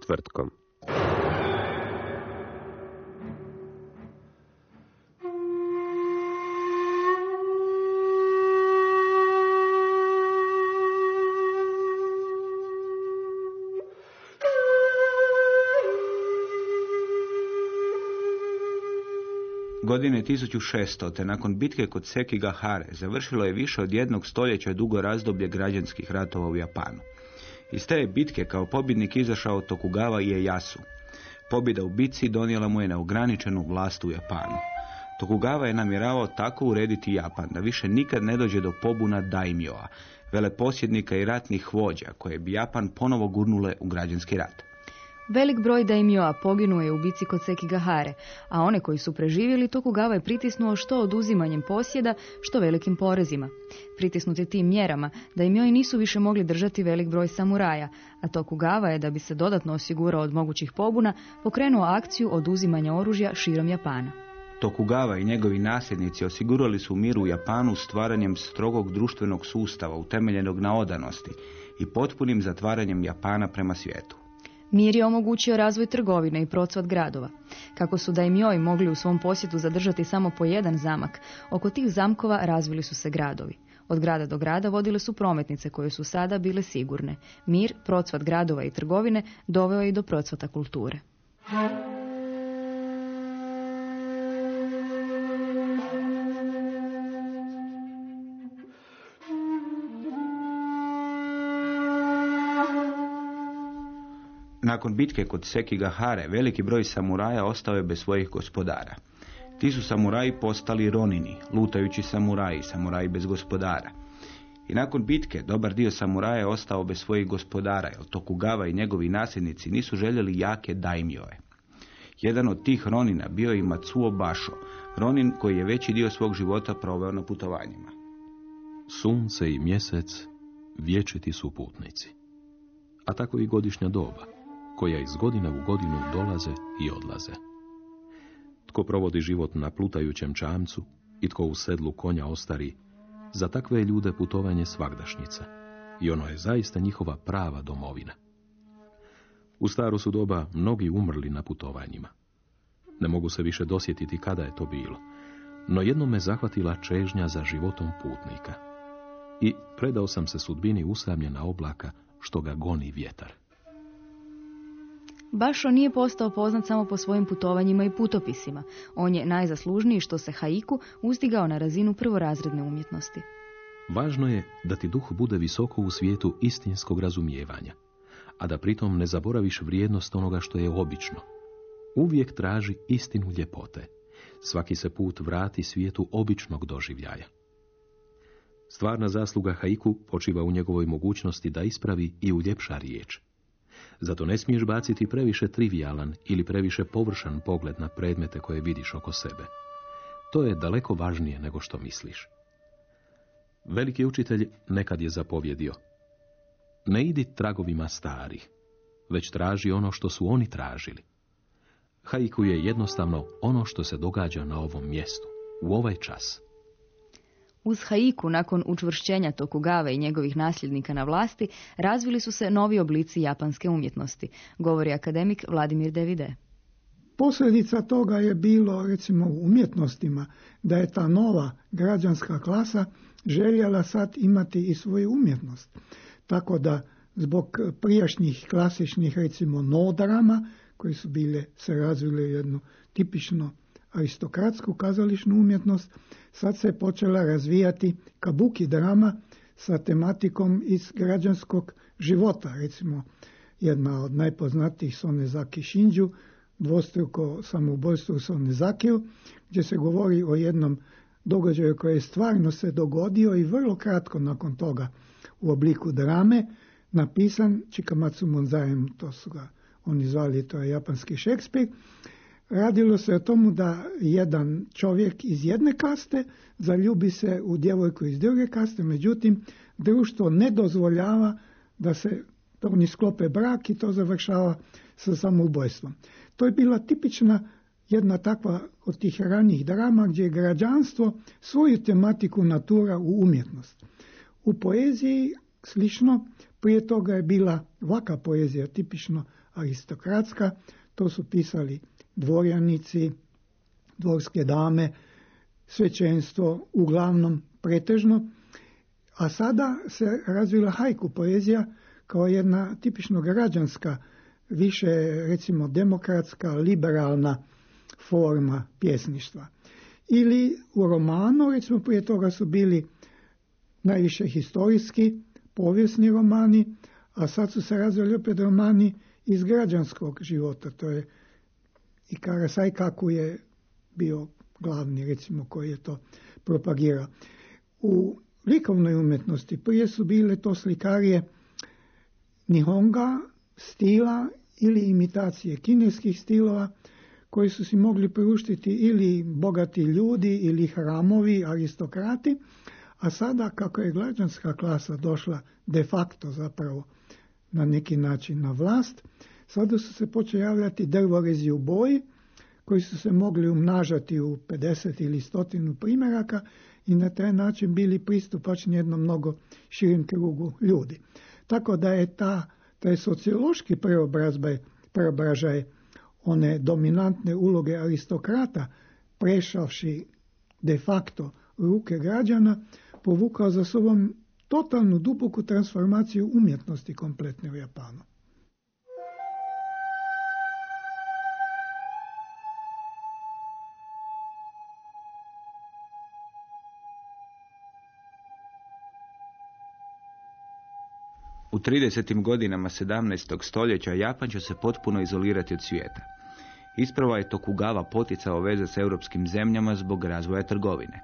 Četvrtkom. Godine 1600. te nakon bitke kod Sekigahare završilo je više od jednog stoljeća dugo razdoblje građanskih ratova u Japanu. Iz te bitke kao pobjednik izašao Tokugawa Ieyasu. Pobjeda u bitci donijela mu je neograničenu vlast u Japanu. Tokugawa je namjeravao tako urediti Japan da više nikad ne dođe do pobuna daimjoa, veleposjednika i ratnih vođa koje bi Japan ponovo gurnule u građanski rat. Velik broj daimjoa poginuo je u bici kod Sekigahare, a one koji su preživjeli Tokugawa je pritisnuo što oduzimanjem posjeda, što velikim porezima. Pritisnuti tim mjerama, daimjoi nisu više mogli držati velik broj samuraja, a Tokugawa je, da bi se dodatno osigurao od mogućih pobuna, pokrenuo akciju oduzimanja oružja širom Japana. Tokugawa i njegovi nasljednici osigurali su mir u Japanu stvaranjem strogog društvenog sustava utemeljenog na odanosti i potpunim zatvaranjem Japana prema svijetu. Mir je omogućio razvoj trgovine i procvat gradova. Kako su da im joj mogli u svom posjetu zadržati samo po jedan zamak, oko tih zamkova razvili su se gradovi. Od grada do grada vodile su prometnice koje su sada bile sigurne. Mir, procvat gradova i trgovine doveo je i do procvata kulture. Nakon bitke kod Sekigahare, veliki broj samuraja ostao je bez svojih gospodara. Ti su samuraji postali ronini, lutajući samuraji, samuraji bez gospodara. I nakon bitke dobar dio samuraja je ostao bez svojih gospodara, jer Tokugawa i njegovi nasljednici nisu željeli jake daimjoje. Jedan od tih ronina bio je Matsuo Basho, ronin koji je veći dio svog života proveo na putovanjima. Sunce i mjesec vječiti su putnici, a tako i godišnja doba koja iz godine u godinu dolaze i odlaze. Tko provodi život na plutajućem čamcu i tko u sedlu konja ostari, za takve ljude putovanje svagdašnjica i ono je zaista njihova prava domovina. U staru su doba mnogi umrli na putovanjima. Ne mogu se više dosjetiti kada je to bilo, no jednom me zahvatila čežnja za životom putnika i predao sam se sudbini usamljena oblaka što ga goni vjetar. Bašo nije postao poznat samo po svojim putovanjima i putopisima. On je najzaslužniji što se haiku uzdigao na razinu prvorazredne umjetnosti. Važno je da ti duh bude visoko u svijetu istinskog razumijevanja, a da pritom ne zaboraviš vrijednost onoga što je obično. Uvijek traži istinu ljepote. Svaki se put vrati svijetu običnog doživljaja. Stvarna zasluga haiku počiva u njegovoj mogućnosti da ispravi i uljepša riječ. Zato ne smiješ baciti previše trivialan ili previše površan pogled na predmete koje vidiš oko sebe. To je daleko važnije nego što misliš. Veliki učitelj nekad je zapovjedio. Ne idi tragovima starih, već traži ono što su oni tražili. Haiku je jednostavno ono što se događa na ovom mjestu, u ovaj čas. Uz haiku, nakon učvršćenja Tokugave i njegovih nasljednika na vlasti, razvili su se novi oblici japanske umjetnosti, govori akademik Vladimir Devide. Posljedica toga je bilo, recimo, u umjetnostima, da je ta nova građanska klasa željela sad imati i svoju umjetnost. Tako da zbog prijašnjih klasičnih, recimo, nodrama, koji su bile, se razvile jedno tipično aristokratsku kazališnu umjetnost, sad se počela razvijati kabuki drama sa tematikom iz građanskog života. Recimo, jedna od najpoznatijih Sonezaki Shinju, dvostruko samoubojstvo u Sonezakiju, gdje se govori o jednom događaju koji je stvarno se dogodio i vrlo kratko nakon toga u obliku drame, napisan Chikamatsu Monzaem, to su ga oni zvali, to je japanski Šekspir, Radilo se o tomu da jedan čovjek iz jedne kaste zaljubi se u djevojku iz druge kaste, međutim društvo ne dozvoljava da se oni sklope brak i to završava sa samoubojstvom. To je bila tipična jedna takva od tih ranijih drama gdje je građanstvo svoju tematiku natura u umjetnost. U poeziji slično, prije toga je bila vaka poezija, tipično aristokratska, to su pisali dvorjanici, dvorske dame, svećenstvo, uglavnom pretežno, a sada se razvila hajku poezija kao jedna tipično građanska, više recimo demokratska, liberalna forma pjesništva. Ili u romanu, recimo prije toga su bili najviše historijski, povijesni romani, a sad su se razvili opet romani iz građanskog života, to je i Karasaj kako je bio glavni, recimo, koji je to propagirao. U likovnoj umjetnosti prije su bile to slikarije Nihonga, stila ili imitacije kineskih stilova koji su si mogli priuštiti ili bogati ljudi ili hramovi, aristokrati, a sada kako je građanska klasa došla de facto zapravo na neki način na vlast, Sada su se počeli javljati drvorezi u boji, koji su se mogli umnažati u 50 ili stotinu primjeraka i na taj način bili pristupačni jednom mnogo širim krugu ljudi. Tako da je ta, taj sociološki preobražaj one dominantne uloge aristokrata prešavši de facto ruke građana, povukao za sobom totalnu duboku transformaciju umjetnosti kompletne u Japanu. 30. godinama 17. stoljeća Japan će se potpuno izolirati od svijeta. Isprava je Tokugawa poticao veze s europskim zemljama zbog razvoja trgovine.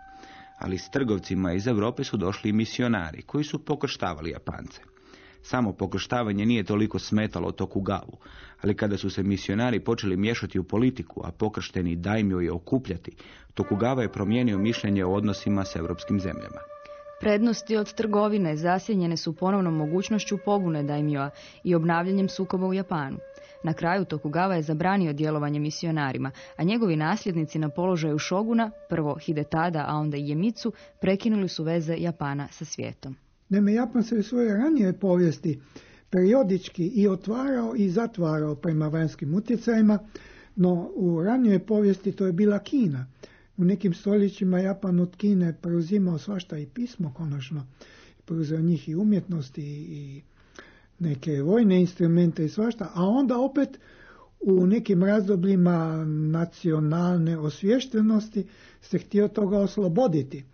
Ali s trgovcima iz Europe su došli i misionari koji su pokrštavali Japance. Samo pokrštavanje nije toliko smetalo Tokugavu, ali kada su se misionari počeli miješati u politiku, a pokršteni dajmio je okupljati, Tokugawa je promijenio mišljenje o odnosima s europskim zemljama. Prednosti od trgovine zasjenjene su ponovnom mogućnošću pobune daimjoa i obnavljanjem sukoba u Japanu. Na kraju Tokugawa je zabranio djelovanje misionarima, a njegovi nasljednici na položaju šoguna, prvo Hidetada, a onda i Jemicu, prekinuli su veze Japana sa svijetom. Neme Japan se u svojoj ranije povijesti periodički i otvarao i zatvarao prema vanjskim utjecajima, no u ranijoj povijesti to je bila Kina. U nekim stoljećima Japan od Kine preuzimao svašta i pismo konačno. Preuzeo njih i umjetnosti i neke vojne instrumente i svašta, a onda opet u nekim razdobljima nacionalne osviještenosti se htio toga osloboditi.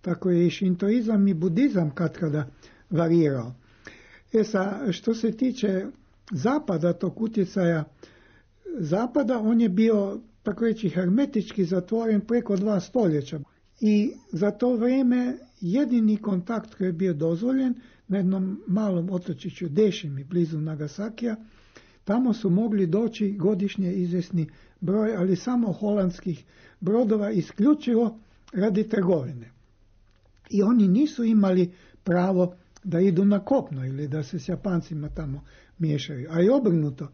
Tako je i šintoizam i budizam kad kada varirao. E sa, što se tiče zapada tog utjecaja zapada, on je bio tako reći hermetički zatvoren preko dva stoljeća. I za to vrijeme jedini kontakt koji je bio dozvoljen na jednom malom otočiću Dešimi blizu Nagasakija, tamo su mogli doći godišnje izvjesni broj, ali samo holandskih brodova isključivo radi trgovine. I oni nisu imali pravo da idu na kopno ili da se s Japancima tamo miješaju. A i obrnuto,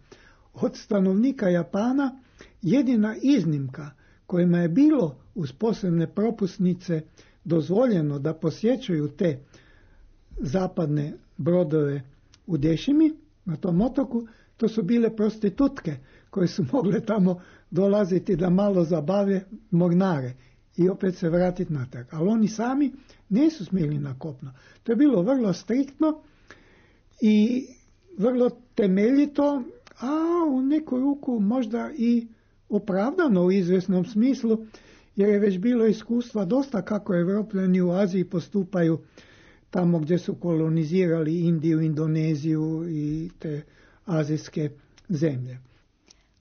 od stanovnika Japana Jedina iznimka kojima je bilo uz posebne propusnice dozvoljeno da posjećuju te zapadne brodove u Dešimi, na tom otoku, to su bile prostitutke koje su mogle tamo dolaziti da malo zabave mornare i opet se vratiti natrag. Ali oni sami nisu smjeli na kopno. To je bilo vrlo striktno i vrlo temeljito, a u neku ruku možda i opravdano u izvjesnom smislu, jer je već bilo iskustva dosta kako Evropljani u Aziji postupaju tamo gdje su kolonizirali Indiju, Indoneziju i te azijske zemlje.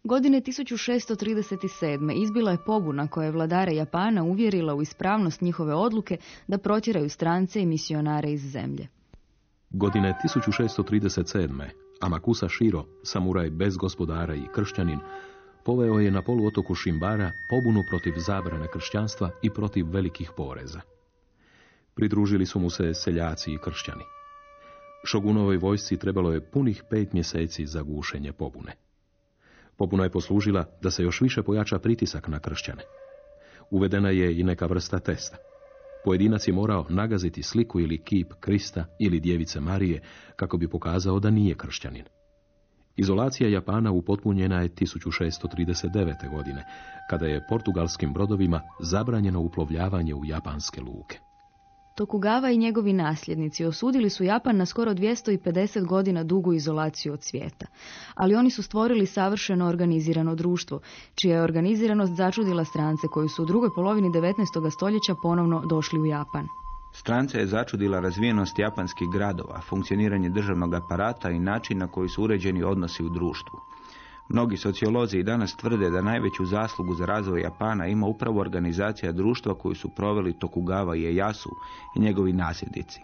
Godine 1637. izbila je pobuna koja je vladare Japana uvjerila u ispravnost njihove odluke da protjeraju strance i misionare iz zemlje. Godine 1637. Amakusa Shiro, samuraj bez gospodara i kršćanin, poveo je na poluotoku Šimbara pobunu protiv zabrane kršćanstva i protiv velikih poreza. Pridružili su mu se seljaci i kršćani. Šogunovoj vojsci trebalo je punih pet mjeseci za gušenje pobune. Pobuna je poslužila da se još više pojača pritisak na kršćane. Uvedena je i neka vrsta testa. Pojedinac je morao nagaziti sliku ili kip Krista ili djevice Marije kako bi pokazao da nije kršćanin. Izolacija Japana upotpunjena je 1639. godine, kada je portugalskim brodovima zabranjeno uplovljavanje u japanske luke. Tokugawa i njegovi nasljednici osudili su Japan na skoro 250 godina dugu izolaciju od svijeta. Ali oni su stvorili savršeno organizirano društvo, čija je organiziranost začudila strance koji su u drugoj polovini 19. stoljeća ponovno došli u Japan. Strance je začudila razvijenost japanskih gradova, funkcioniranje državnog aparata i način na koji su uređeni odnosi u društvu. Mnogi sociolozi i danas tvrde da najveću zaslugu za razvoj Japana ima upravo organizacija društva koju su proveli Tokugawa i Ieyasu i njegovi nasljednici.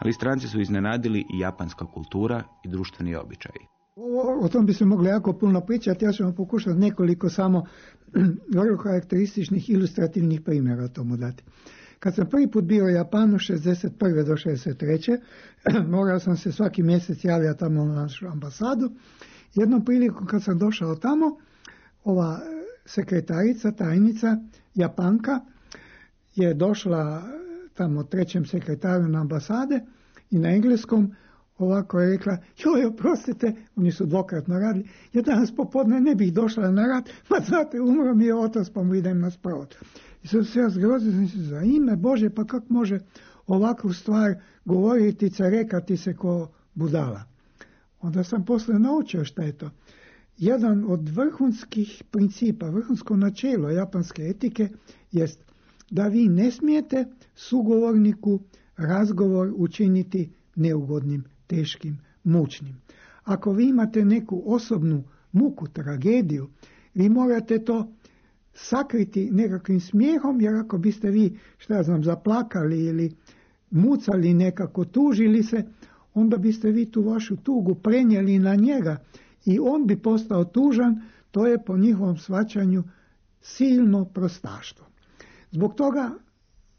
Ali stranci su iznenadili i japanska kultura i društveni običaji. O, o tom bi se mogli jako puno pričati, ja ću vam pokušati nekoliko samo vrlo karakterističnih ilustrativnih primjera tomu dati. Kad sam prvi put bio u Japanu 61. do 63. morao sam se svaki mjesec javljati tamo na našu ambasadu Jednom prilikom kad sam došao tamo, ova sekretarica, tajnica, Japanka, je došla tamo trećem sekretaru na ambasade i na engleskom ovako je rekla, joj, oprostite, oni su dvokratno radili, ja danas popodne ne bih došla na rad, ma znate, umro mi je otac, pa mu idem na sprovod. I sad se ja zgrozio, sam se za ime Bože, pa kako može ovakvu stvar govoriti, rekati se ko budala. Onda sam posle naučio šta je to. Jedan od vrhunskih principa, vrhunsko načelo japanske etike jest da vi ne smijete sugovorniku razgovor učiniti neugodnim, teškim, mučnim. Ako vi imate neku osobnu muku, tragediju, vi morate to sakriti nekakvim smijehom, jer ako biste vi, šta ja znam, zaplakali ili mucali nekako, tužili se, onda biste vi tu vašu tugu prenijeli na njega i on bi postao tužan, to je po njihovom svačanju silno prostaštvo. Zbog toga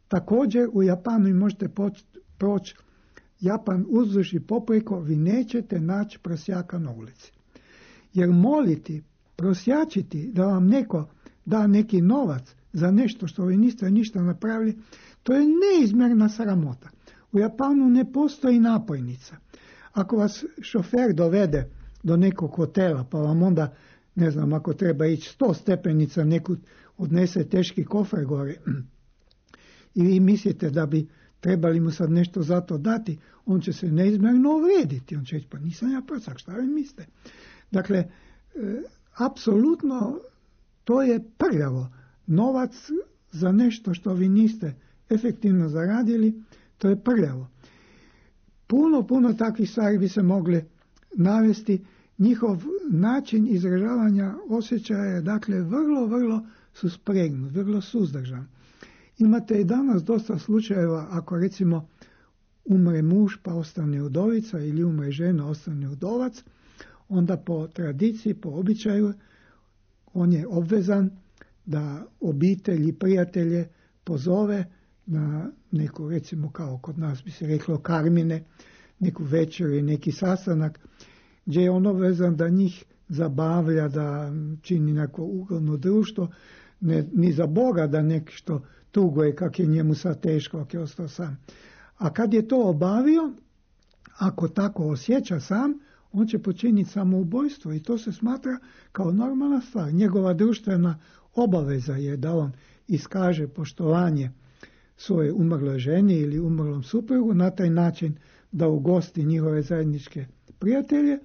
također u Japanu možete proći Japan uzduž i popreko, vi nećete naći prosjaka na ulici. Jer moliti, prosjačiti da vam neko da neki novac za nešto što vi niste ništa napravili, to je neizmjerna sramota. U Japanu ne postoji napojnica. Ako vas šofer dovede do nekog hotela, pa vam onda, ne znam, ako treba ići sto stepenica, neku odnese teški kofer gore, i vi mislite da bi trebali mu sad nešto za to dati, on će se neizmjerno uvrediti. On će reći, pa nisam ja prsak, šta vi mislite? Dakle, e, apsolutno to je prljavo. Novac za nešto što vi niste efektivno zaradili, to je prljavo. Puno, puno takvih stvari bi se mogle navesti. Njihov način izražavanja osjećaja je dakle vrlo, vrlo su spregnut, vrlo suzdržan. Imate i danas dosta slučajeva ako recimo umre muž pa ostane udovica ili umre žena ostane udovac, onda po tradiciji, po običaju on je obvezan da obitelji, prijatelje pozove na neku, recimo kao kod nas bi se reklo karmine, neku večer i neki sastanak, gdje je on obvezan da njih zabavlja, da čini neko ugodno društvo, ne, ni za Boga da nešto tuguje kak je njemu sad teško, ako je ostao sam. A kad je to obavio, ako tako osjeća sam, on će počiniti samoubojstvo i to se smatra kao normalna stvar. Njegova društvena obaveza je da on iskaže poštovanje svoje umrloj ženi ili umrlom suprugu na taj način da ugosti njihove zajedničke prijatelje,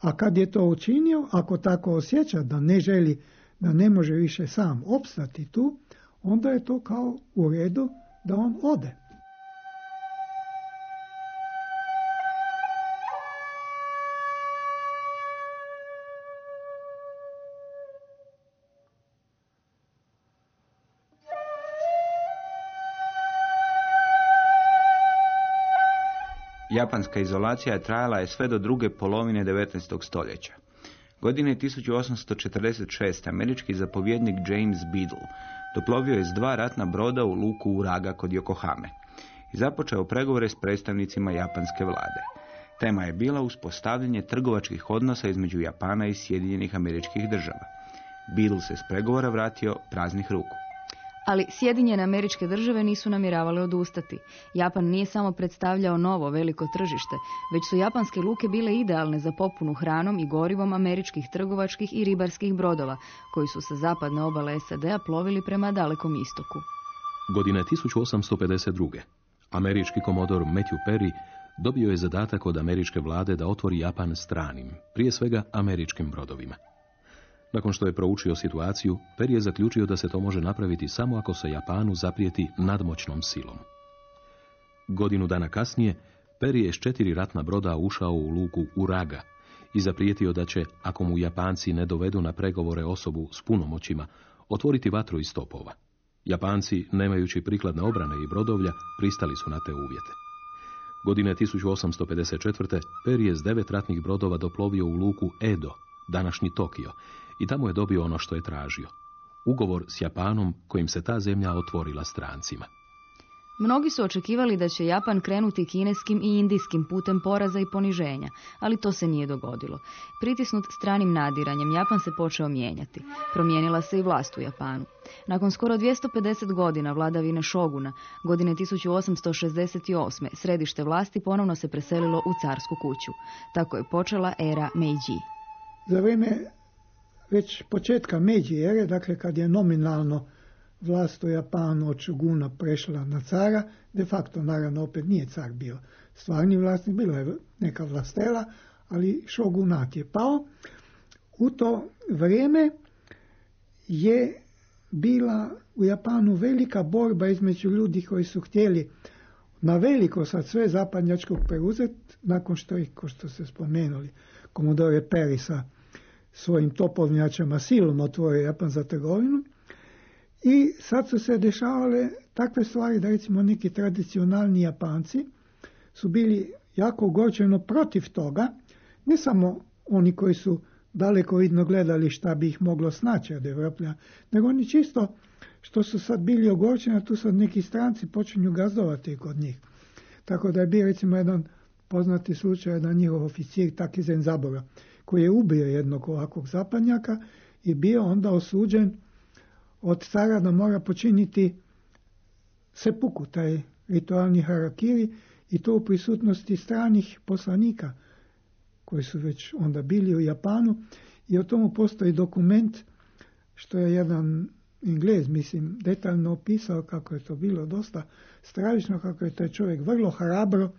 a kad je to učinio, ako tako osjeća da ne želi da ne može više sam opstati tu, onda je to kao u redu da on ode. Japanska izolacija trajala je sve do druge polovine 19. stoljeća. Godine 1846. američki zapovjednik James Beadle doplovio je s dva ratna broda u luku Uraga kod Yokohame i započeo pregovore s predstavnicima japanske vlade. Tema je bila uspostavljanje trgovačkih odnosa između Japana i Sjedinjenih američkih država. Beadle se s pregovora vratio praznih ruku. Ali Sjedinjene američke države nisu namjeravale odustati. Japan nije samo predstavljao novo veliko tržište, već su japanske luke bile idealne za popunu hranom i gorivom američkih trgovačkih i ribarskih brodova, koji su sa zapadne obale SAD-a plovili prema dalekom istoku. Godine 1852. Američki komodor Matthew Perry dobio je zadatak od američke vlade da otvori Japan stranim, prije svega američkim brodovima. Nakon što je proučio situaciju, Per je zaključio da se to može napraviti samo ako se Japanu zaprijeti nadmoćnom silom. Godinu dana kasnije, Per je s četiri ratna broda ušao u luku Uraga i zaprijetio da će, ako mu Japanci ne dovedu na pregovore osobu s punomoćima, otvoriti vatru iz topova. Japanci, nemajući prikladne obrane i brodovlja, pristali su na te uvjete. Godine 1854. Per je s devet ratnih brodova doplovio u luku Edo, današnji Tokio, i tamo je dobio ono što je tražio. Ugovor s Japanom kojim se ta zemlja otvorila strancima. Mnogi su očekivali da će Japan krenuti kineskim i indijskim putem poraza i poniženja, ali to se nije dogodilo. Pritisnut stranim nadiranjem, Japan se počeo mijenjati. Promijenila se i vlast u Japanu. Nakon skoro 250 godina vladavine Šoguna, godine 1868. središte vlasti ponovno se preselilo u carsku kuću. Tako je počela era Meiji. Za vrijeme već početka Međi ere, dakle kad je nominalno vlast u Japanu od Šuguna prešla na cara, de facto naravno opet nije car bio stvarni vlasnik, bila je neka vlastela, ali šogunat je pao. U to vrijeme je bila u Japanu velika borba između ljudi koji su htjeli na veliko sad sve zapadnjačkog preuzeti, nakon što ih, ko što ste spomenuli, komodore Perisa svojim topovnjačama silom otvorio Japan za trgovinu. I sad su se dešavale takve stvari da recimo neki tradicionalni Japanci su bili jako ogorčeno protiv toga, ne samo oni koji su daleko vidno gledali šta bi ih moglo snaći od Evroplja, nego oni čisto što su sad bili ogorčeni, tu sad neki stranci počinju gazdovati kod njih. Tako da je bio recimo jedan poznati slučaj, jedan njihov oficir Takizen Zabora, koji je ubio jednog ovakvog zapadnjaka i bio onda osuđen od cara da mora počiniti sepuku, taj ritualni harakiri, i to u prisutnosti stranih poslanika koji su već onda bili u Japanu. I o tomu postoji dokument što je jedan Englez, mislim, detaljno opisao kako je to bilo dosta stravično, kako je taj čovjek vrlo hrabro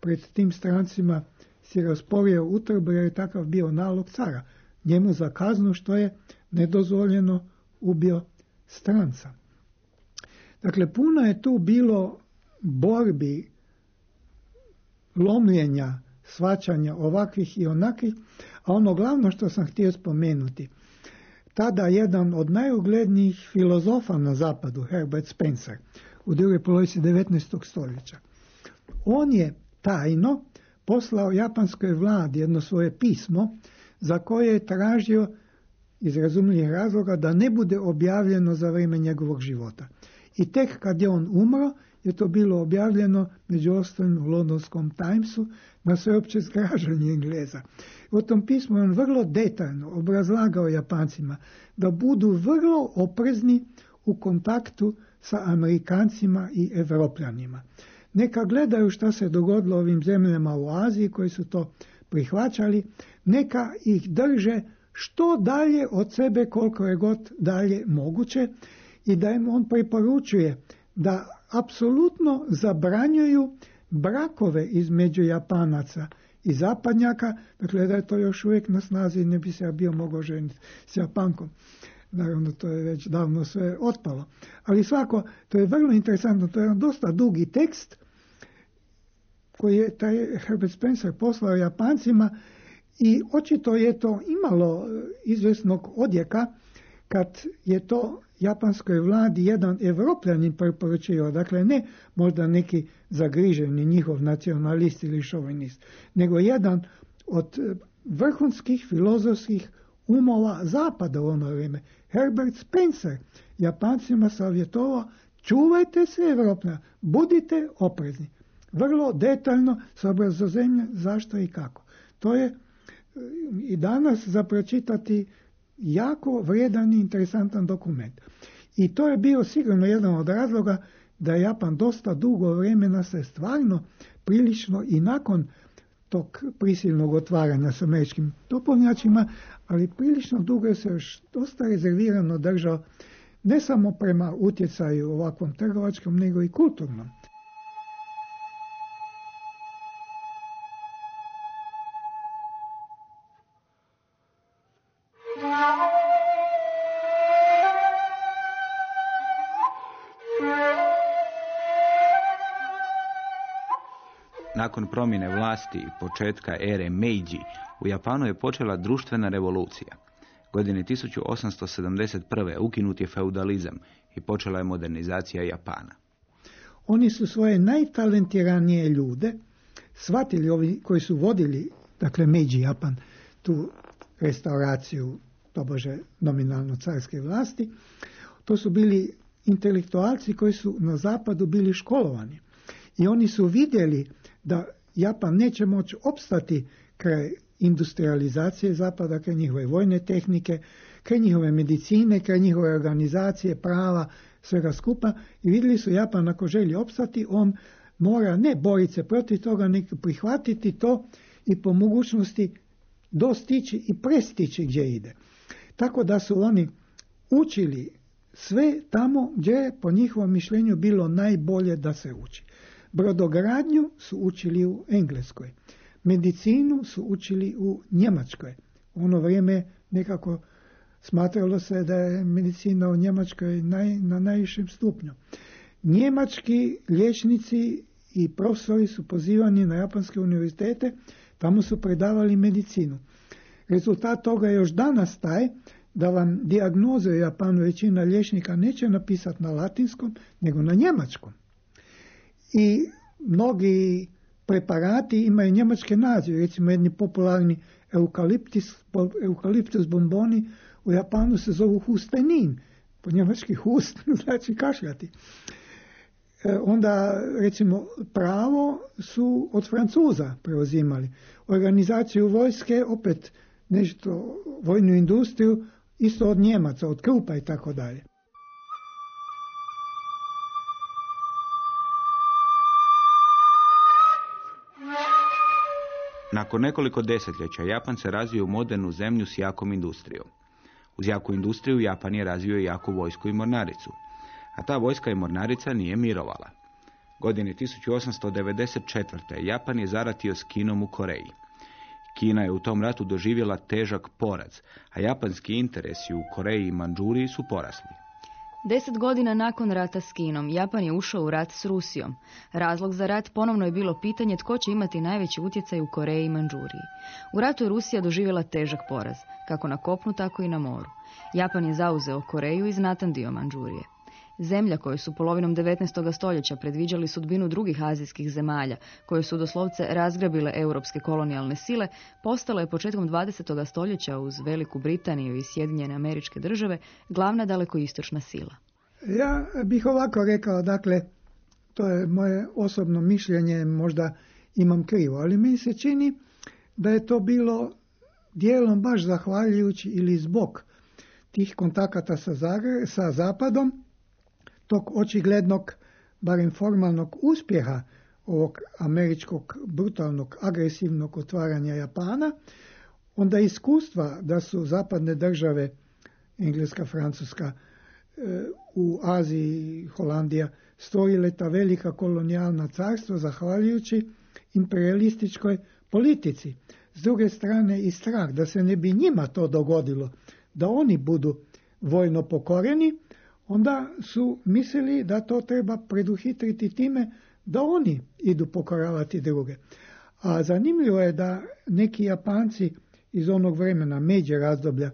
pred tim strancima si rasporio utrbu jer je takav bio nalog cara. Njemu za kaznu što je nedozvoljeno ubio stranca. Dakle, puno je tu bilo borbi, lomljenja, svačanja ovakvih i onakvih, a ono glavno što sam htio spomenuti, tada jedan od najuglednijih filozofa na zapadu, Herbert Spencer, u drugoj polovici 19. stoljeća, on je tajno poslao japanskoj vladi jedno svoje pismo za koje je tražio iz razumljivih razloga da ne bude objavljeno za vrijeme njegovog života. I tek kad je on umro, je to bilo objavljeno među ostalim u Londonskom Timesu na sveopće zgražanje Engleza. U tom pismu on vrlo detaljno obrazlagao Japancima da budu vrlo oprezni u kontaktu sa Amerikancima i Evropljanima. Neka gledaju šta se dogodilo ovim zemljama u Aziji koji su to prihvaćali, neka ih drže što dalje od sebe koliko je god dalje moguće i da im on preporučuje da apsolutno zabranjuju brakove između Japanaca i zapadnjaka, dakle da je to još uvijek na snazi ne bi se ja bio mogao ženiti s Japankom. Naravno, to je već davno sve otpalo. Ali svako, to je vrlo interesantno, to je jedan dosta dugi tekst koji je taj Herbert Spencer poslao Japancima i očito je to imalo izvjesnog odjeka kad je to japanskoj vladi jedan evropljanin preporučio, dakle ne možda neki zagriženi njihov nacionalist ili šovinist, nego jedan od vrhunskih filozofskih umova zapada u ono vrijeme. Herbert Spencer Japancima savjetovao čuvajte se Evropna, budite oprezni. Vrlo detaljno s obrazloženjem zašto i kako. To je i danas za pročitati jako vrijedan i interesantan dokument. I to je bio sigurno jedan od razloga da Japan dosta dugo vremena se stvarno prilično i nakon tog prisilnog otvaranja s američkim topovnjačima, ali prilično dugo je se još dosta rezervirano držao ne samo prema utjecaju ovakvom trgovačkom, nego i kulturnom. Nakon promjene vlasti i početka ere Meiji, u Japanu je počela društvena revolucija. Godine 1871. ukinut je feudalizam i počela je modernizacija Japana. Oni su svoje najtalentiranije ljude shvatili ovi koji su vodili, dakle Meiji Japan, tu restauraciju tobože nominalno carske vlasti. To su bili intelektualci koji su na zapadu bili školovani. I oni su vidjeli da Japan neće moći opstati kraj industrializacije zapada, kraj njihove vojne tehnike, kraj njihove medicine, kraj njihove organizacije, prava, svega skupa i vidjeli su Japan ako želi opstati, on mora ne boriti se protiv toga, nego prihvatiti to i po mogućnosti dostići i prestići gdje ide. Tako da su oni učili sve tamo gdje je po njihovom mišljenju bilo najbolje da se uči. Brodogradnju su učili u Engleskoj. Medicinu su učili u Njemačkoj. U ono vrijeme nekako smatralo se da je medicina u Njemačkoj naj, na najvišem stupnju. Njemački liječnici i profesori su pozivani na japanske univerzitete, tamo su predavali medicinu. Rezultat toga je još danas taj da vam dijagnoze u Japanu većina liječnika neće napisati na latinskom, nego na njemačkom i mnogi preparati imaju njemačke nazive, recimo jedni popularni eukaliptis, eukaliptus bomboni u Japanu se zovu hustenin, po njemački hust znači kašljati. E, onda recimo pravo su od Francuza preuzimali. Organizaciju vojske opet nešto vojnu industriju isto od Njemaca, od Krupa i tako dalje. Nakon nekoliko desetljeća Japan se razvio u modernu zemlju s jakom industrijom. Uz jaku industriju Japan je razvio jaku vojsku i mornaricu. A ta vojska i mornarica nije mirovala. Godine 1894. Japan je zaratio s Kinom u Koreji. Kina je u tom ratu doživjela težak poraz, a japanski interesi u Koreji i Manđuriji su porasli. Deset godina nakon rata s Kinom, Japan je ušao u rat s Rusijom. Razlog za rat ponovno je bilo pitanje tko će imati najveći utjecaj u Koreji i Manđuriji. U ratu je Rusija doživjela težak poraz, kako na kopnu, tako i na moru. Japan je zauzeo Koreju i znatan dio Manđurije. Zemlja koju su polovinom 19. stoljeća predviđali sudbinu drugih azijskih zemalja, koje su doslovce razgrabile europske kolonijalne sile, postala je početkom 20. stoljeća uz Veliku Britaniju i Sjedinjene američke države glavna dalekoistočna sila. Ja bih ovako rekao, dakle, to je moje osobno mišljenje, možda imam krivo, ali mi se čini da je to bilo dijelom baš zahvaljujući ili zbog tih kontakata sa, sa Zapadom, tog očiglednog, barem formalnog uspjeha ovog američkog brutalnog, agresivnog otvaranja Japana, onda iskustva da su zapadne države, Engleska, Francuska, e, u Aziji, Holandija, stvorile ta velika kolonijalna carstva zahvaljujući imperialističkoj politici. S druge strane i strah da se ne bi njima to dogodilo, da oni budu vojno pokoreni, onda su mislili da to treba preduhitriti time da oni idu pokoravati druge. A zanimljivo je da neki Japanci iz onog vremena, međe razdoblja,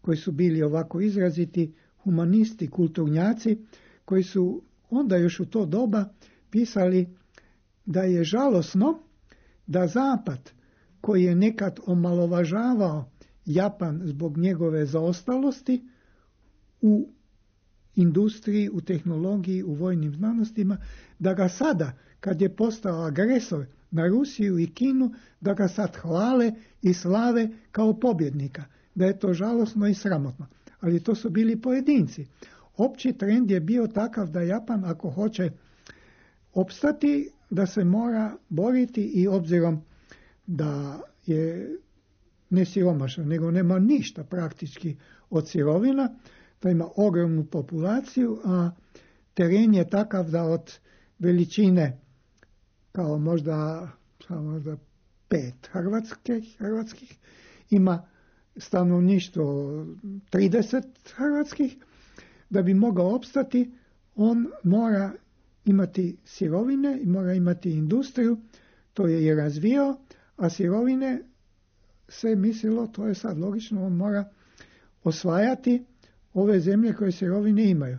koji su bili ovako izraziti humanisti, kulturnjaci, koji su onda još u to doba pisali da je žalosno da Zapad, koji je nekad omalovažavao Japan zbog njegove zaostalosti u industriji, u tehnologiji, u vojnim znanostima, da ga sada, kad je postao agresor na Rusiju i Kinu, da ga sad hvale i slave kao pobjednika. Da je to žalosno i sramotno. Ali to su bili pojedinci. Opći trend je bio takav da Japan, ako hoće opstati, da se mora boriti i obzirom da je ne siromašan, nego nema ništa praktički od sirovina, da ima ogromnu populaciju, a teren je takav da od veličine kao možda, možda pet hrvatskih, hrvatskih ima stanovništvo 30 hrvatskih, da bi mogao opstati, on mora imati sirovine i mora imati industriju, to je i razvio, a sirovine se mislilo, to je sad logično, on mora osvajati ove zemlje koje sirovine imaju.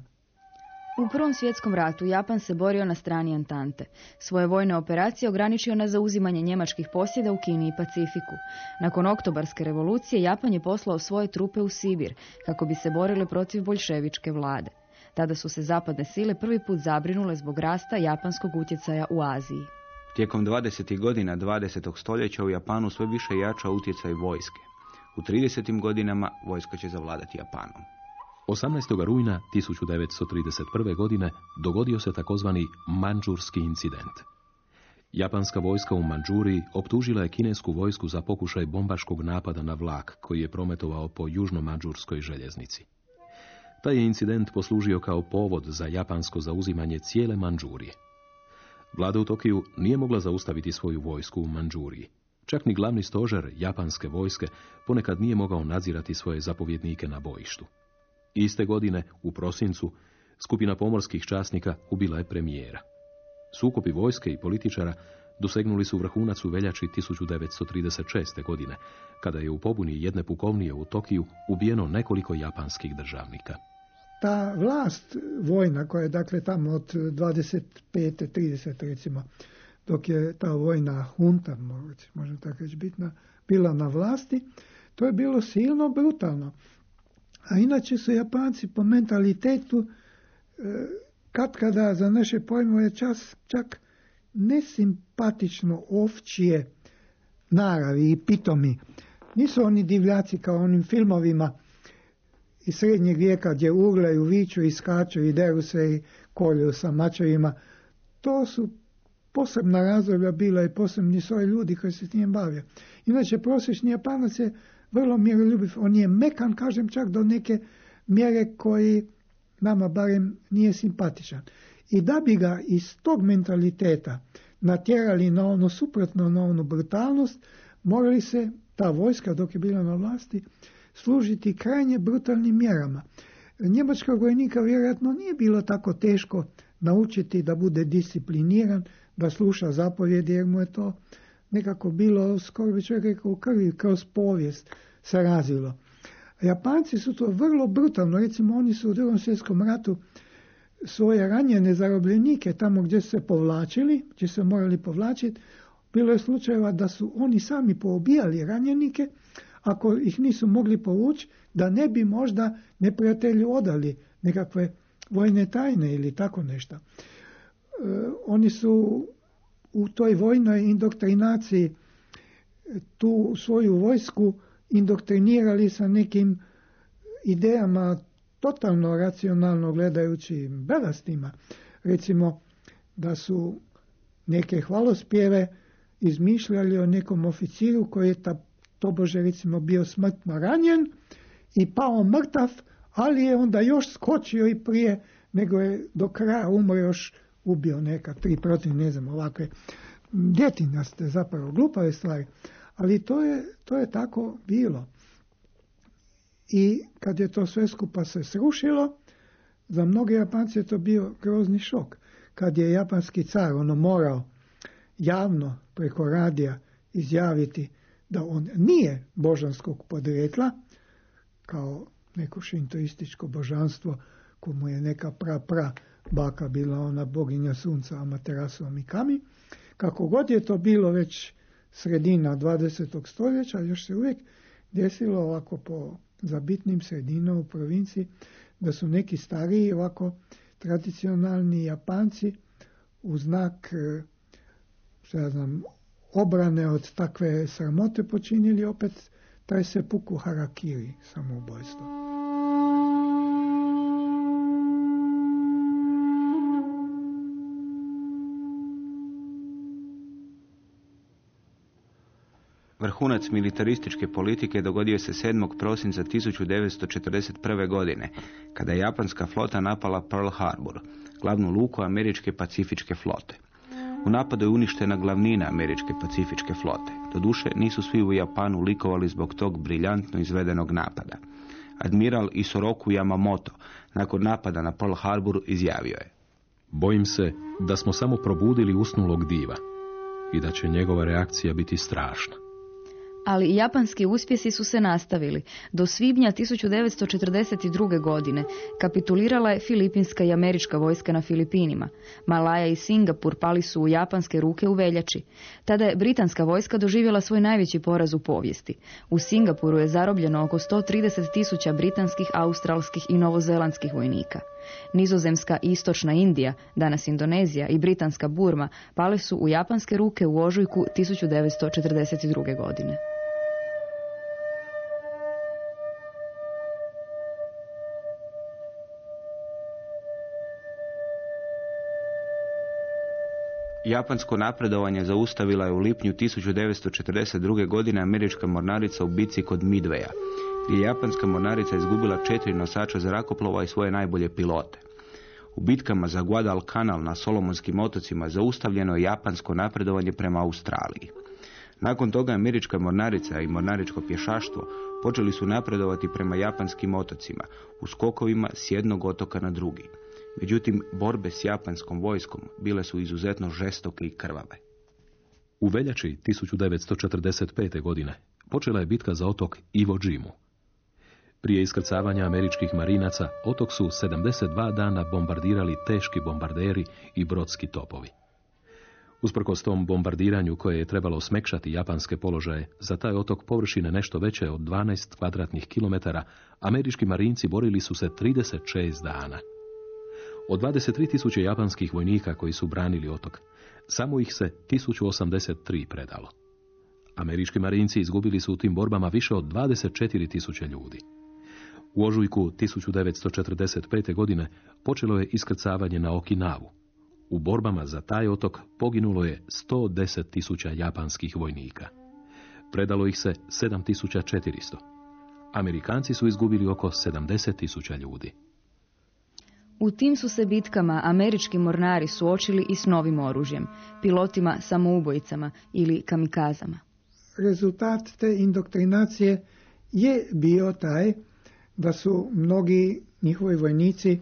U Prvom svjetskom ratu Japan se borio na strani Antante. Svoje vojne operacije ograničio na zauzimanje njemačkih posjeda u Kini i Pacifiku. Nakon oktobarske revolucije Japan je poslao svoje trupe u Sibir kako bi se borile protiv boljševičke vlade. Tada su se zapadne sile prvi put zabrinule zbog rasta japanskog utjecaja u Aziji. Tijekom 20. godina 20. stoljeća u Japanu sve više jača utjecaj vojske. U 30. godinama vojska će zavladati Japanom. 18. rujna 1931. godine dogodio se takozvani Manđurski incident. Japanska vojska u Manđuriji optužila je kinesku vojsku za pokušaj bombaškog napada na vlak koji je prometovao po južno-manđurskoj željeznici. Taj je incident poslužio kao povod za japansko zauzimanje cijele Manđurije. Vlada u Tokiju nije mogla zaustaviti svoju vojsku u Manđuriji. Čak ni glavni stožer japanske vojske ponekad nije mogao nadzirati svoje zapovjednike na bojištu. Iste godine, u prosincu, skupina pomorskih časnika ubila je premijera. Sukopi vojske i političara dosegnuli su vrhunac u veljači 1936. godine, kada je u pobuni jedne pukovnije u Tokiju ubijeno nekoliko japanskih državnika. Ta vlast vojna koja je dakle tamo od 25. 30. recimo, dok je ta vojna hunta, možda tako reći bitna, bila na vlasti, to je bilo silno brutalno. A inače su Japanci po mentalitetu e, kad kada za naše pojmove čas čak nesimpatično ovčije naravi i pitomi. Nisu oni divljaci kao onim filmovima iz srednjeg vijeka gdje urlaju, viču i skaču i deru se i kolju sa mačevima. To su posebna razdoblja bila i posebni svoj ljudi koji se s njim bavio. Inače, prosječni Japanac je vrlo miroljubiv. On je mekan, kažem čak do neke mjere koji nama barem nije simpatičan. I da bi ga iz tog mentaliteta natjerali na ono suprotno, na onu brutalnost, morali se ta vojska dok je bila na vlasti služiti krajnje brutalnim mjerama. Njemačkog vojnika vjerojatno nije bilo tako teško naučiti da bude discipliniran, da sluša zapovjedi jer mu je to nekako bilo, skoro bi čovjek rekao, u krvi, kroz povijest se razvilo. Japanci su to vrlo brutalno, recimo oni su u drugom svjetskom ratu svoje ranjene zarobljenike tamo gdje su se povlačili, gdje su se morali povlačiti, bilo je slučajeva da su oni sami poobijali ranjenike, ako ih nisu mogli povući, da ne bi možda neprijatelju odali nekakve vojne tajne ili tako nešto. E, oni su u toj vojnoj indoktrinaciji tu svoju vojsku indoktrinirali sa nekim idejama totalno racionalno gledajući belastima. Recimo da su neke hvalospjeve izmišljali o nekom oficiru koji je ta, tobože recimo bio smrtno ranjen i pao mrtav, ali je onda još skočio i prije nego je do kraja umro još ubio neka tri protiv, ne znam, ovakve djetinjaste zapravo glupave stvari. Ali to je, to je tako bilo. i kad je to sve skupa se srušilo, za mnoge Japance je to bio grozni šok. Kad je japanski car ono morao javno preko radija izjaviti da on nije božanskog podrijetla, kao neko šintoističko božanstvo komu je neka pra pra baka bila ona boginja sunca Amaterasu Amikami. Kako god je to bilo već sredina 20. stoljeća, još se uvijek desilo ovako po zabitnim sredinama u provinciji da su neki stariji ovako tradicionalni Japanci u znak ja znam, obrane od takve sramote počinili opet taj se puku harakiri samoubojstvo. Vrhunac militarističke politike dogodio se 7. prosinca 1941. godine, kada je japanska flota napala Pearl Harbor, glavnu luku američke pacifičke flote. U napadu je uništena glavnina američke pacifičke flote. Doduše, nisu svi u Japanu likovali zbog tog briljantno izvedenog napada. Admiral Isoroku Yamamoto nakon napada na Pearl Harbor izjavio je. Bojim se da smo samo probudili usnulog diva i da će njegova reakcija biti strašna ali japanski uspjesi su se nastavili. Do svibnja 1942. godine kapitulirala je filipinska i američka vojska na Filipinima. Malaja i Singapur pali su u japanske ruke u veljači. Tada je britanska vojska doživjela svoj najveći poraz u povijesti. U Singapuru je zarobljeno oko 130 tisuća britanskih, australskih i novozelandskih vojnika. Nizozemska i istočna Indija, danas Indonezija i britanska Burma pale su u japanske ruke u ožujku 1942. godine. Japansko napredovanje zaustavila je u lipnju 1942. godine američka mornarica u bici kod Midveja, gdje je japanska mornarica izgubila četiri nosača zrakoplova i svoje najbolje pilote. U bitkama za Guadalcanal na Solomonskim otocima zaustavljeno je japansko napredovanje prema Australiji. Nakon toga američka mornarica i mornaričko pješaštvo počeli su napredovati prema japanskim otocima, u skokovima s jednog otoka na drugi. Međutim, borbe s japanskom vojskom bile su izuzetno žestoke i krvave. U veljači 1945. godine počela je bitka za otok Iwo Jimu. Prije iskrcavanja američkih marinaca otok su 72 dana bombardirali teški bombarderi i brodski topovi. Usprkos tom bombardiranju koje je trebalo smekšati japanske položaje, za taj otok površine nešto veće od 12 kvadratnih kilometara, američki marinci borili su se 36 dana. Od 23.000 japanskih vojnika koji su branili otok, samo ih se 1083 predalo. Američki marinci izgubili su u tim borbama više od 24.000 ljudi. U ožujku 1945. godine počelo je iskrcavanje na Okinavu. U borbama za taj otok poginulo je 110.000 japanskih vojnika. Predalo ih se 7.400. Amerikanci su izgubili oko 70.000 ljudi. U tim su se bitkama američki mornari suočili i s novim oružjem, pilotima samoubojicama ili kamikazama. Rezultat te indoktrinacije je bio taj da su mnogi njihovi vojnici,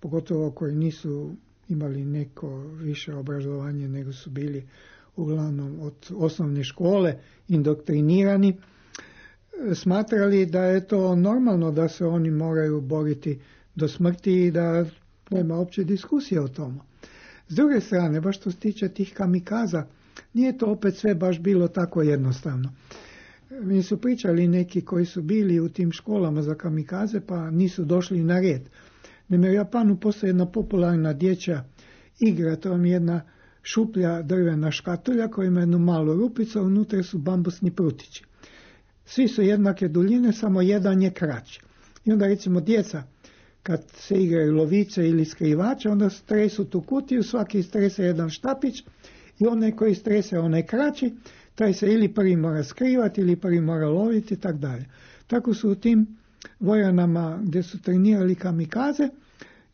pogotovo koji nisu imali neko više obrazovanje nego su bili uglavnom od osnovne škole indoktrinirani, smatrali da je to normalno da se oni moraju boriti do smrti i da nema opće diskusije o tomu. S druge strane, baš što se tiče tih kamikaza, nije to opet sve baš bilo tako jednostavno. Mi su pričali neki koji su bili u tim školama za kamikaze pa nisu došli na red. Naime, u Japanu postoji jedna popularna dječja igra, to je jedna šuplja drvena škatulja koja ima jednu malu rupicu, unutra su bambusni prutići. Svi su jednake duljine, samo jedan je kraći. I onda recimo djeca kad se igraju lovice ili skrivače, onda stresu tu kutiju, svaki strese jedan štapić i onaj koji strese onaj kraći, taj se ili prvi mora skrivati ili prvi mora loviti i tako dalje. Tako su u tim vojanama gdje su trenirali kamikaze,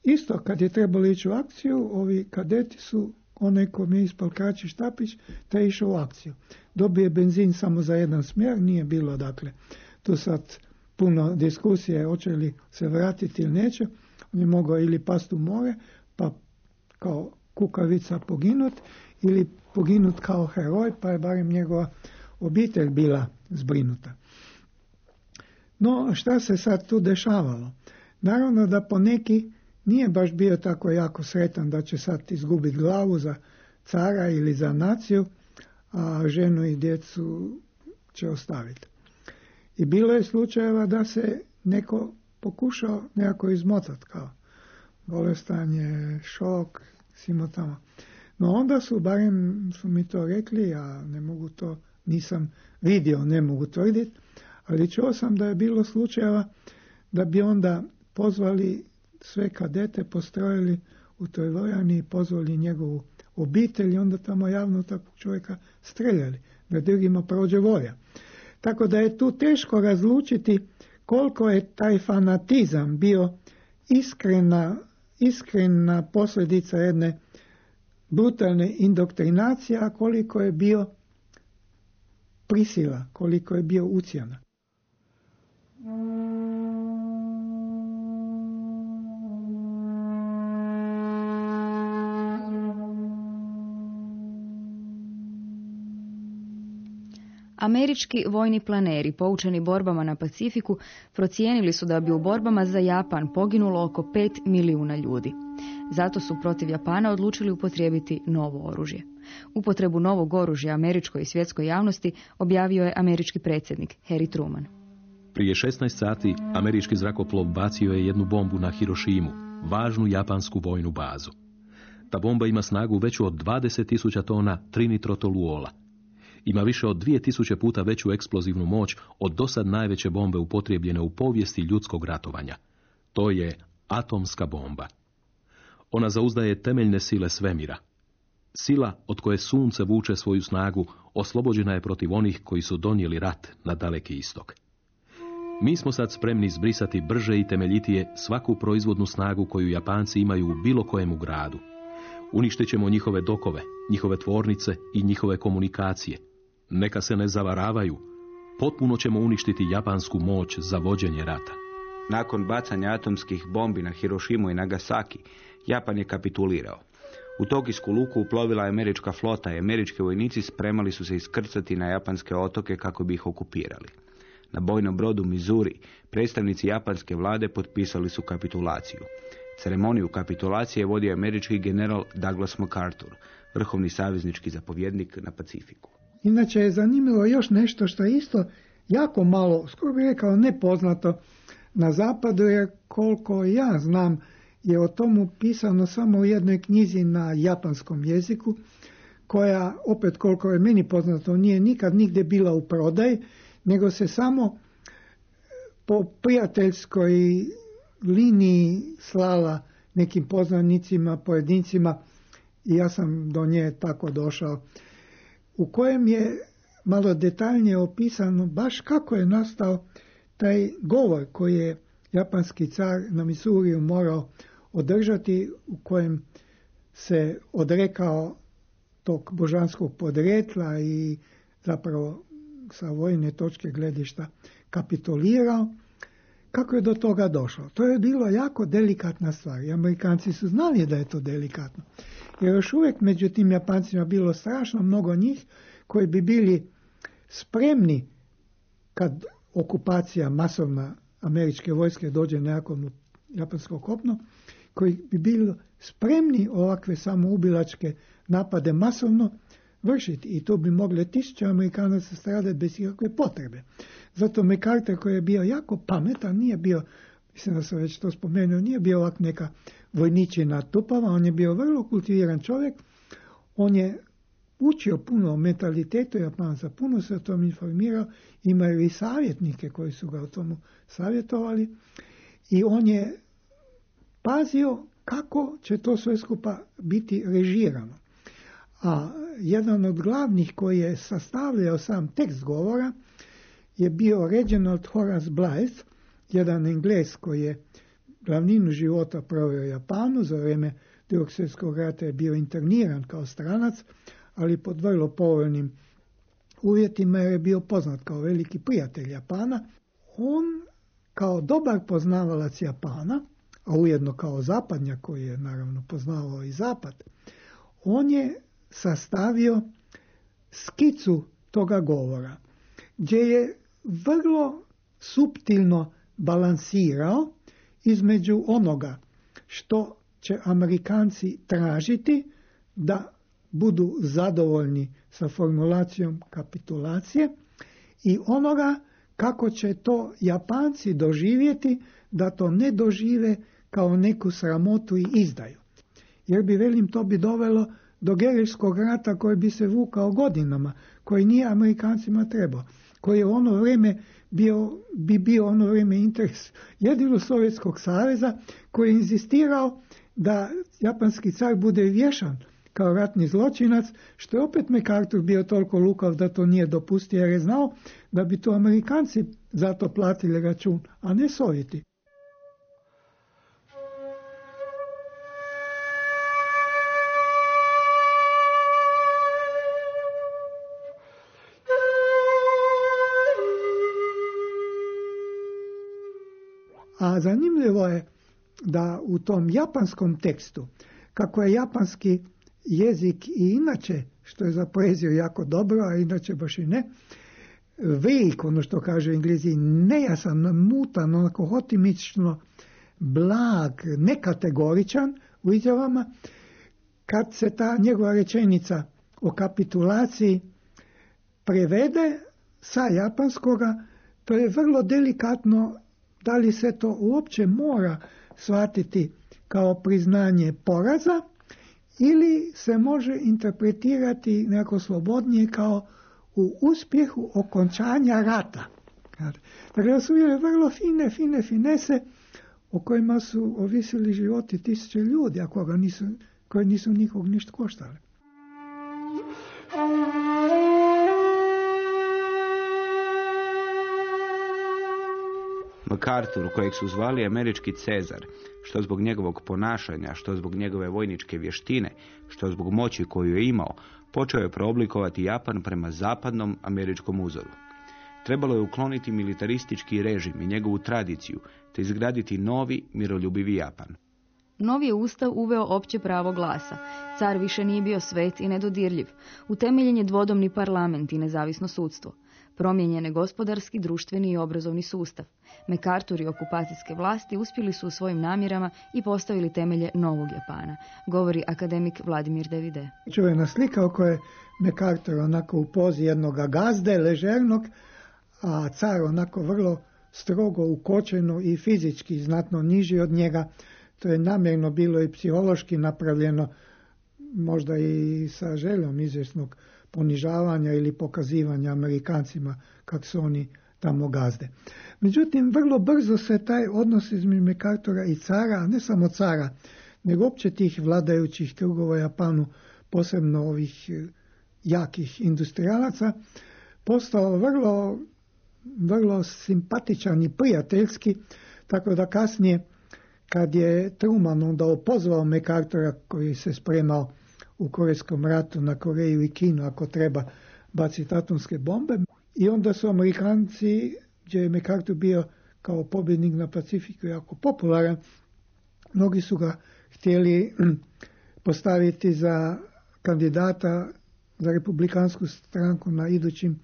isto kad je trebalo ići u akciju, ovi kadeti su onaj ko mi je ispal kraći štapić, taj išao u akciju. Dobije benzin samo za jedan smjer, nije bilo dakle tu sad puno diskusije hoće li se vratiti ili neće. On je mogao ili past u more, pa kao kukavica poginut, ili poginut kao heroj, pa je barem njegova obitelj bila zbrinuta. No, šta se sad tu dešavalo? Naravno da po neki nije baš bio tako jako sretan da će sad izgubiti glavu za cara ili za naciju, a ženu i djecu će ostaviti. I bilo je slučajeva da se neko pokušao nekako izmocat kao bolestanje, šok, svimo tamo. No onda su, barem su mi to rekli, ja ne mogu to, nisam vidio, ne mogu tvrditi, ali čuo sam da je bilo slučajeva da bi onda pozvali sve kadete, postrojili u toj vojani pozvali njegovu obitelj i onda tamo javno takvog čovjeka streljali, da drugima prođe volja. Tako da je tu teško razlučiti koliko je taj fanatizam bio iskrena, iskrena posljedica jedne brutalne indoktrinacije, a koliko je bio prisila, koliko je bio ucijana. Američki vojni planeri, poučeni borbama na Pacifiku, procijenili su da bi u borbama za Japan poginulo oko 5 milijuna ljudi. Zato su protiv Japana odlučili upotrijebiti novo oružje. Upotrebu novog oružja američkoj i svjetskoj javnosti objavio je američki predsjednik Harry Truman. Prije 16 sati američki zrakoplov bacio je jednu bombu na Hirošimu, važnu japansku vojnu bazu. Ta bomba ima snagu veću od 20.000 tona trinitrotoluola, ima više od 2000 puta veću eksplozivnu moć od dosad najveće bombe upotrijebljene u povijesti ljudskog ratovanja. To je atomska bomba. Ona zauzdaje temeljne sile svemira. Sila od koje sunce vuče svoju snagu oslobođena je protiv onih koji su donijeli rat na daleki istok. Mi smo sad spremni zbrisati brže i temeljitije svaku proizvodnu snagu koju Japanci imaju u bilo kojemu gradu. Uništit ćemo njihove dokove, njihove tvornice i njihove komunikacije, neka se ne zavaravaju. Potpuno ćemo uništiti japansku moć za vođenje rata. Nakon bacanja atomskih bombi na Hirošimu i Nagasaki, Japan je kapitulirao. U Tokijsku luku uplovila je američka flota i američki vojnici spremali su se iskrcati na japanske otoke kako bi ih okupirali. Na bojnom brodu Missouri predstavnici japanske vlade potpisali su kapitulaciju. Ceremoniju kapitulacije je vodio američki general Douglas MacArthur, vrhovni saveznički zapovjednik na Pacifiku. Inače je zanimljivo još nešto što je isto jako malo, skoro bih rekao nepoznato. Na zapadu je koliko ja znam je o tomu pisano samo u jednoj knjizi na japanskom jeziku koja opet koliko je meni poznato nije nikad nigdje bila u prodaj nego se samo po prijateljskoj liniji slala nekim poznanicima, pojedincima i ja sam do nje tako došao u kojem je malo detaljnije opisano baš kako je nastao taj govor koji je japanski car na Misuriju morao održati u kojem se odrekao tog božanskog podrijetla i zapravo sa vojne točke gledišta kapitulirao. Kako je do toga došlo? To je bilo jako delikatna stvar i Amerikanci su znali da je to delikatno. Jer još uvijek među tim Japancima bilo strašno mnogo njih koji bi bili spremni kad okupacija masovna američke vojske dođe nekakvom japansko kopno, koji bi bili spremni ovakve samoubilačke napade masovno vršiti i to bi mogle tisuće Amerikanaca stradati bez ikakve potrebe. Zato MacArthur koji je bio jako pametan, nije bio, mislim da sam već to spomenuo, nije bio ovak neka vojničina tupava, on je bio vrlo kultiviran čovjek, on je učio puno o mentalitetu Japanca, puno se o tom informirao, imaju i savjetnike koji su ga o tomu savjetovali. I on je pazio kako će to sve skupa biti režirano. A jedan od glavnih koji je sastavljao sam tekst govora je bio Reginald Horace Blythe, jedan Engles koji je glavninu života proveo u Japanu, za vrijeme drugog svjetskog rata je bio interniran kao stranac, ali pod vrlo povoljnim uvjetima jer je bio poznat kao veliki prijatelj Japana. On kao dobar poznavalac Japana, a ujedno kao zapadnjak koji je naravno poznavao i zapad, on je sastavio skicu toga govora, gdje je vrlo suptilno balansirao između onoga što će Amerikanci tražiti da budu zadovoljni sa formulacijom kapitulacije i onoga kako će to Japanci doživjeti da to ne dožive kao neku sramotu i izdaju. Jer bi, velim, to bi dovelo do gerilskog rata koji bi se vukao godinama, koji nije Amerikancima trebao, koji je ono vrijeme bio, bi bio ono vrijeme interes jedino Sovjetskog saveza koji je inzistirao da japanski car bude vješan kao ratni zločinac, što je opet MacArthur bio toliko lukav da to nije dopustio jer je znao da bi to Amerikanci zato platili račun, a ne Sovjeti. A zanimljivo je da u tom japanskom tekstu, kako je japanski jezik i inače, što je za poeziju jako dobro, a inače baš i ne, velik, ono što kaže englezi, nejasan, mutan, onako hotimično, blag, nekategoričan u izjavama, kad se ta njegova rečenica o kapitulaciji prevede sa japanskoga, to je vrlo delikatno da li se to uopće mora shvatiti kao priznanje poraza ili se može interpretirati neko slobodnije kao u uspjehu okončanja rata. Dakle, to su bile vrlo fine, fine finese o kojima su ovisili životi tisuće ljudi, a koga nisu, koji nisu nikog ništa koštali. MacArthur, kojeg su zvali američki Cezar, što zbog njegovog ponašanja, što zbog njegove vojničke vještine, što zbog moći koju je imao, počeo je preoblikovati Japan prema zapadnom američkom uzoru. Trebalo je ukloniti militaristički režim i njegovu tradiciju, te izgraditi novi, miroljubivi Japan. Novi je ustav uveo opće pravo glasa. Car više nije bio svet i nedodirljiv. Utemeljen je dvodomni parlament i nezavisno sudstvo. Promijenjen je gospodarski, društveni i obrazovni sustav. MacArthur i okupacijske vlasti uspjeli su u svojim namjerama i postavili temelje novog Japana, govori akademik Vladimir Devide. Čuvena slika oko je MacArthur onako u pozi jednog gazde, ležernog, a car onako vrlo strogo ukočeno i fizički znatno niži od njega. To je namjerno bilo i psihološki napravljeno, možda i sa željom izvjesnog ponižavanja ili pokazivanja Amerikancima kako su oni tamo gazde. Međutim, vrlo brzo se taj odnos između Mekatora i cara, ne samo cara, nego opće tih vladajućih krugova Japanu, posebno ovih e, jakih industrijalaca, postao vrlo, vrlo simpatičan i prijateljski, tako da kasnije kad je Truman onda opozvao MacArthura koji se spremao u Korejskom ratu na Koreju i Kinu ako treba baciti atomske bombe. I onda su Amerikanci, gdje je MacArthur bio kao pobjednik na Pacifiku jako popularan, mnogi su ga htjeli postaviti za kandidata za republikansku stranku na idućim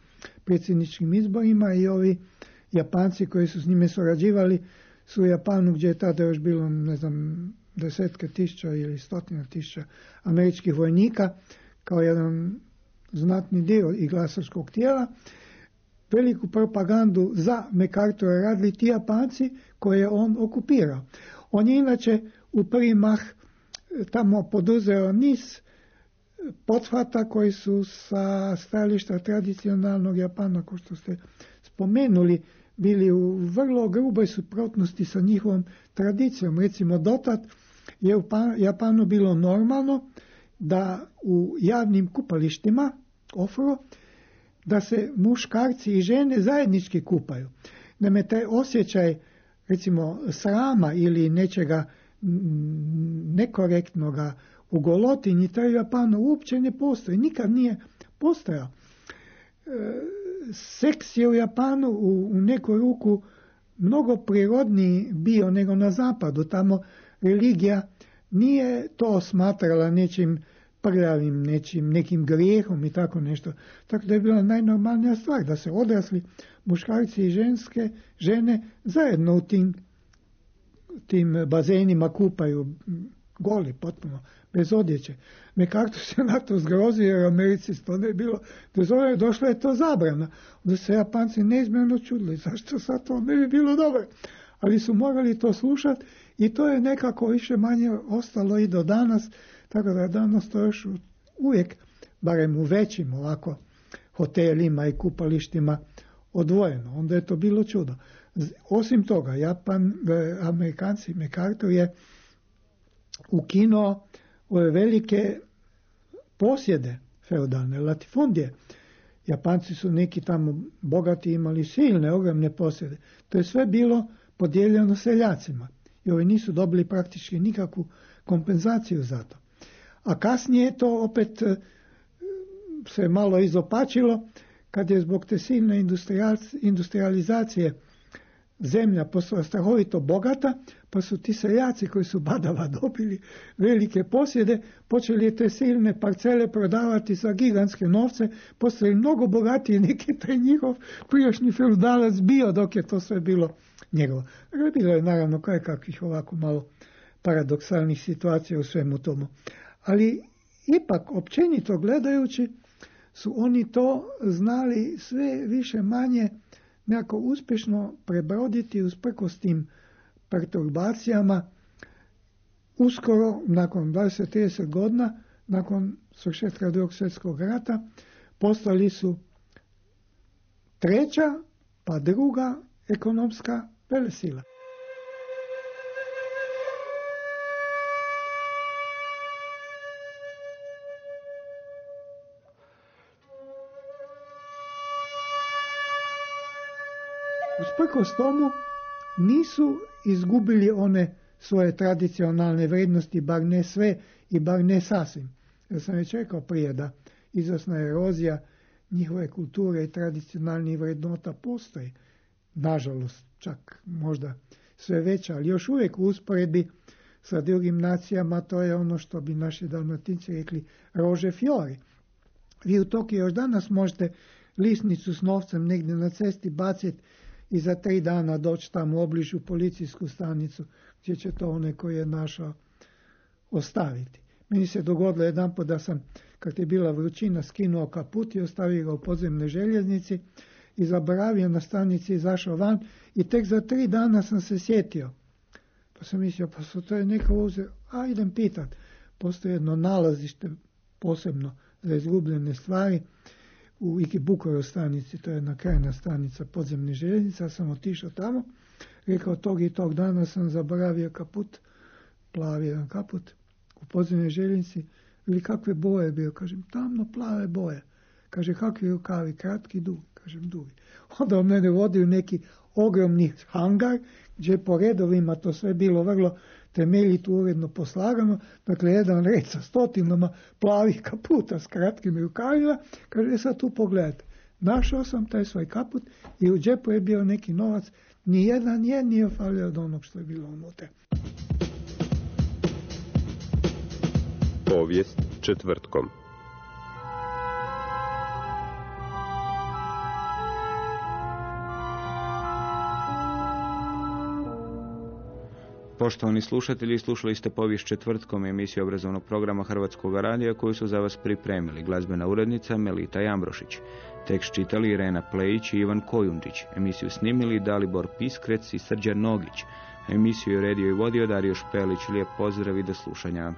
predsjedničkim izborima i ovi Japanci koji su s njime surađivali su u Japanu gdje je tada još bilo, ne znam, desetke tisuća ili stotina tisuća američkih vojnika kao jedan znatni dio i glasačkog tijela, veliku propagandu za MacArthur radili ti Japanci koje je on okupirao. On je inače u prvi mah e, tamo poduzeo niz pothvata koji su sa stajališta tradicionalnog Japana, kao što ste spomenuli, bili u vrlo gruboj suprotnosti sa njihovom tradicijom. Recimo, dotad je u pa-, Japanu bilo normalno da u javnim kupalištima, ofro, da se muškarci i žene zajednički kupaju. me taj osjećaj, recimo, srama ili nečega nekorektnoga u golotinji, taj Japanu uopće ne postoji, nikad nije postojao. E, seks je u Japanu u, u neku ruku mnogo prirodniji bio nego na zapadu. Tamo religija nije to smatrala nečim prljavim, nečim, nekim grijehom i tako nešto. Tako da je bila najnormalnija stvar da se odrasli muškarci i ženske žene zajedno u tim, tim bazenima kupaju goli potpuno, bez odjeće. MacArthur se na to zgrozio jer Americi to ne bilo dozvoljeno, došla je to zabrana. Onda se Japanci neizmjerno čudili, zašto sad to ne bi bilo dobro. Ali su morali to slušati i to je nekako više manje ostalo i do danas, tako da danas to još uvijek, barem u većim ovako hotelima i kupalištima odvojeno. Onda je to bilo čudo. Osim toga, Japan, e, Amerikanci, MacArthur je ukinuo ove velike posjede feudalne, latifundije. Japanci su neki tamo bogati imali silne, ogromne posjede. To je sve bilo podijeljeno seljacima i ovi nisu dobili praktički nikakvu kompenzaciju za to. A kasnije to opet e, se malo izopačilo kad je zbog te silne industrializacije zemlja postala strahovito bogata, pa su ti seljaci koji su badava dobili velike posjede, počeli te silne parcele prodavati za gigantske novce, postali mnogo bogatiji neki taj njihov prijašnji feudalac bio dok je to sve bilo njegovo. Bilo je naravno kakvih ovako malo paradoksalnih situacija u svemu tomu. Ali ipak, općenito gledajući, su oni to znali sve više manje nekako uspješno prebroditi usprkos tim perturbacijama. Uskoro, nakon 20-30 godina, nakon svršetka drugog svjetskog rata, postali su treća, pa druga ekonomska velesila. Usprkos tomu nisu izgubili one svoje tradicionalne vrijednosti, bar ne sve i bar ne sasvim. Ja sam već rekao prije da izosna erozija njihove kulture i tradicionalnih vrednota postoji. Nažalost, čak možda sve veća, ali još uvijek u usporedbi sa drugim nacijama to je ono što bi naši dalmatinci rekli rože fiori. Vi u Tokiju još danas možete lisnicu s novcem negdje na cesti baciti i za tri dana doći tamo u obližu policijsku stanicu gdje će to onaj koji je našao ostaviti. Meni se dogodilo jedan da sam, kad je bila vrućina, skinuo kaput i ostavio ga u podzemnoj željeznici i zaboravio na stanici izašao van i tek za tri dana sam se sjetio. Pa sam mislio, pa su to je neka uzeo, a idem pitat. Postoji jedno nalazište posebno za izgubljene stvari u Ikibukovoj stanici, to je jedna krajna stanica podzemne željeznice, ja sam otišao tamo, rekao tog i tog dana sam zaboravio kaput, plavi jedan kaput u podzemnoj željeznici, ili kakve boje bio, kažem, tamno plave boje. Kaže, kakvi rukavi, kratki, dugi, kažem, dugi. Onda on mene vodi u neki ogromni hangar, gdje po redovima to sve bilo vrlo temeljito uredno poslagano, dakle jedan red sa stotinama plavih kaputa s kratkim rukavima, kaže sad tu pogledajte, našao sam taj svoj kaput i u džepu je bio neki novac, ni jedan je nije falio od onog što je bilo unutra. Povijest četvrtkom. Poštovani slušatelji, slušali ste povijest četvrtkom emisiju obrazovnog programa Hrvatskog radija koju su za vas pripremili glazbena urednica Melita Jambrošić. Tekst čitali Irena Plejić i Ivan Kojundić. Emisiju snimili Dalibor Piskrec i Srđan Nogić. Emisiju je redio i vodio Dario Špelić. Lijep pozdrav i do slušanja.